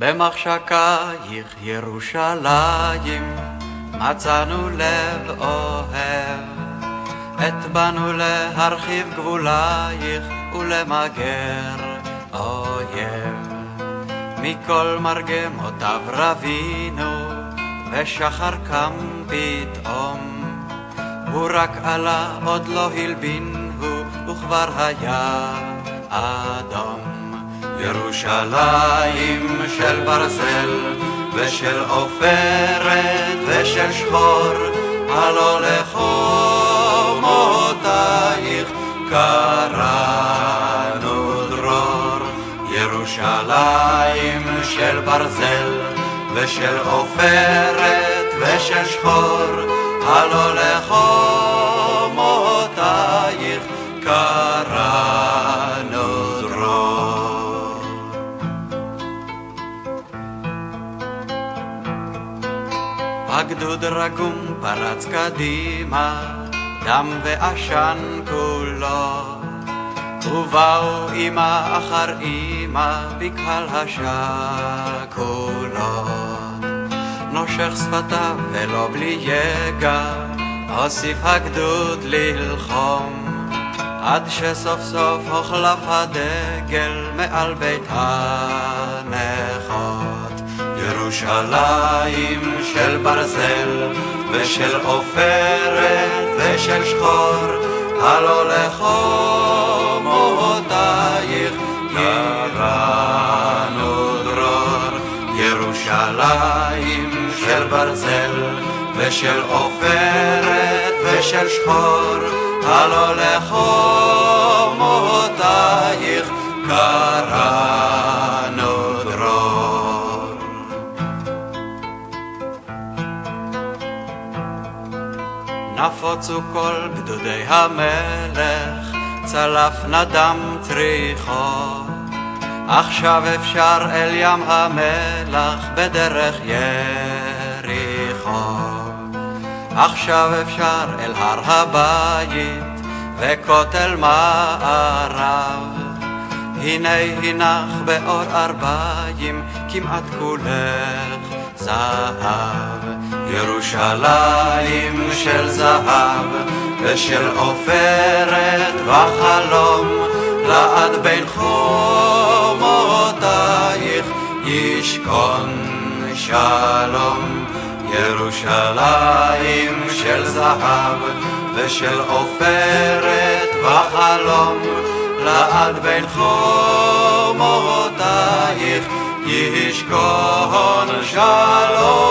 במחשקייך ירושלים מצאנו לב אוהב. עת באנו להרחיב גבולייך ולמגר אויב. מכל מרגמותיו רבינו ושחר קם פתאום. הוא רק עלה עוד לא הלבין הוא וכבר היה אדום ירושלים של ברזל ושל עופרת ושל שחור, הלא לחומותייך קראנו דרור. ירושלים של ברזל ושל עופרת ושל שחור, הלא לחומותייך הגדוד רגום פרץ קדימה, דם ועשן כולו. ובאו אמא אחר אמא בקהל השכולות. נושך שפתיו ולא בלי יגע, הוסיף הגדוד ללחום. עד שסוף סוף הוחלף הדגל מעל בית הנכות. ירושלים של ברזל ושל עופרת ושל שחור, הלא לחומותייך ירנו דרור. ירושלים של ברזל ושל עופרת ושל שחור, הלא לחומותייך קראנו נפוצו כל גדודי המלך, צלף נדם צריחו. עכשיו אפשר אל ים המלח בדרך יריחו. עכשיו אפשר אל הר הבית וכותל מערב. הנה הנך באור ארבעים כמעט כולך זהב. ירושלים של זהב ושל עופרת וחלום, לעד בין חומותייך ישכון שלום. ירושלים של זהב ושל עופרת וחלום, לעד בין חומותייך ישכון שלום.